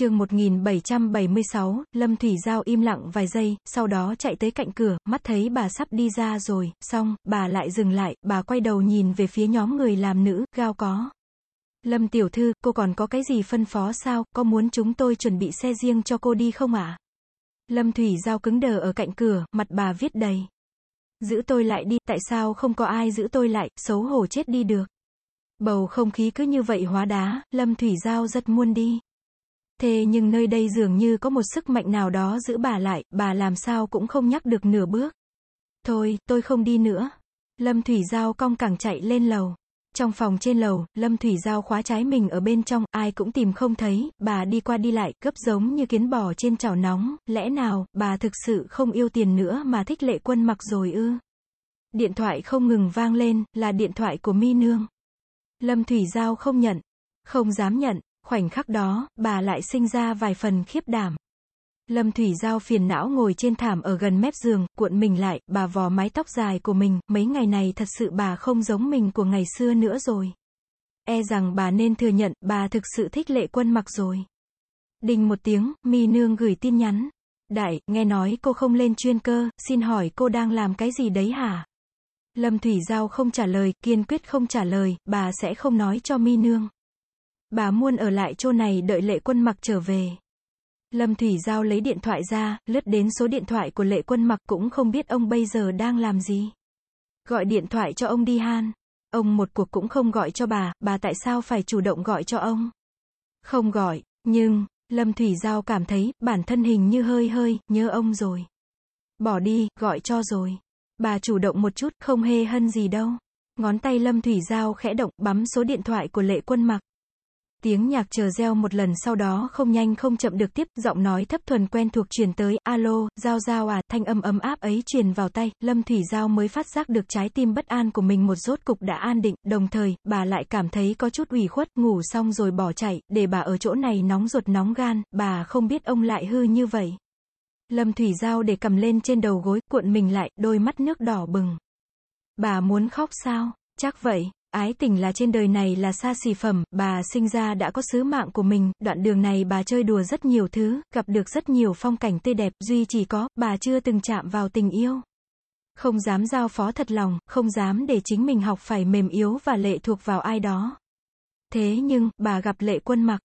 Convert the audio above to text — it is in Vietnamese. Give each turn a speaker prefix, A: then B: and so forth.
A: chương 1776, Lâm Thủy Giao im lặng vài giây, sau đó chạy tới cạnh cửa, mắt thấy bà sắp đi ra rồi, xong, bà lại dừng lại, bà quay đầu nhìn về phía nhóm người làm nữ, gao có. Lâm Tiểu Thư, cô còn có cái gì phân phó sao, có muốn chúng tôi chuẩn bị xe riêng cho cô đi không ạ? Lâm Thủy Giao cứng đờ ở cạnh cửa, mặt bà viết đầy. Giữ tôi lại đi, tại sao không có ai giữ tôi lại, xấu hổ chết đi được. Bầu không khí cứ như vậy hóa đá, Lâm Thủy Giao rất muôn đi. Thế nhưng nơi đây dường như có một sức mạnh nào đó giữ bà lại, bà làm sao cũng không nhắc được nửa bước. Thôi, tôi không đi nữa. Lâm Thủy Giao cong cẳng chạy lên lầu. Trong phòng trên lầu, Lâm Thủy Giao khóa trái mình ở bên trong, ai cũng tìm không thấy, bà đi qua đi lại, gấp giống như kiến bò trên chảo nóng, lẽ nào, bà thực sự không yêu tiền nữa mà thích lệ quân mặc rồi ư? Điện thoại không ngừng vang lên, là điện thoại của mi nương. Lâm Thủy Giao không nhận, không dám nhận, khoảnh khắc đó, bà lại sinh ra vài phần khiếp đảm. Lâm Thủy Giao phiền não ngồi trên thảm ở gần mép giường, cuộn mình lại, bà vò mái tóc dài của mình, mấy ngày này thật sự bà không giống mình của ngày xưa nữa rồi. E rằng bà nên thừa nhận, bà thực sự thích lệ quân mặc rồi. Đình một tiếng, mi nương gửi tin nhắn. Đại, nghe nói cô không lên chuyên cơ, xin hỏi cô đang làm cái gì đấy hả? Lâm Thủy Giao không trả lời, kiên quyết không trả lời, bà sẽ không nói cho mi nương. Bà muôn ở lại chỗ này đợi lệ quân mặc trở về. Lâm Thủy Giao lấy điện thoại ra, lướt đến số điện thoại của lệ quân mặc cũng không biết ông bây giờ đang làm gì. Gọi điện thoại cho ông đi han. Ông một cuộc cũng không gọi cho bà, bà tại sao phải chủ động gọi cho ông? Không gọi, nhưng, Lâm Thủy Giao cảm thấy, bản thân hình như hơi hơi, nhớ ông rồi. Bỏ đi, gọi cho rồi. Bà chủ động một chút, không hê hân gì đâu. Ngón tay Lâm Thủy Giao khẽ động, bấm số điện thoại của lệ quân mặc. Tiếng nhạc chờ reo một lần sau đó không nhanh không chậm được tiếp, giọng nói thấp thuần quen thuộc truyền tới, alo, Giao Giao à, thanh âm ấm áp ấy truyền vào tay, Lâm Thủy Giao mới phát giác được trái tim bất an của mình một rốt cục đã an định, đồng thời, bà lại cảm thấy có chút ủy khuất, ngủ xong rồi bỏ chạy, để bà ở chỗ này nóng ruột nóng gan, bà không biết ông lại hư như vậy. Lâm Thủy Giao để cầm lên trên đầu gối, cuộn mình lại, đôi mắt nước đỏ bừng. Bà muốn khóc sao? Chắc vậy. Ái tình là trên đời này là xa xỉ phẩm, bà sinh ra đã có sứ mạng của mình, đoạn đường này bà chơi đùa rất nhiều thứ, gặp được rất nhiều phong cảnh tươi đẹp, duy chỉ có, bà chưa từng chạm vào tình yêu. Không dám giao phó thật lòng, không dám để chính mình học phải mềm yếu và lệ thuộc vào ai đó. Thế nhưng, bà gặp lệ quân mặc.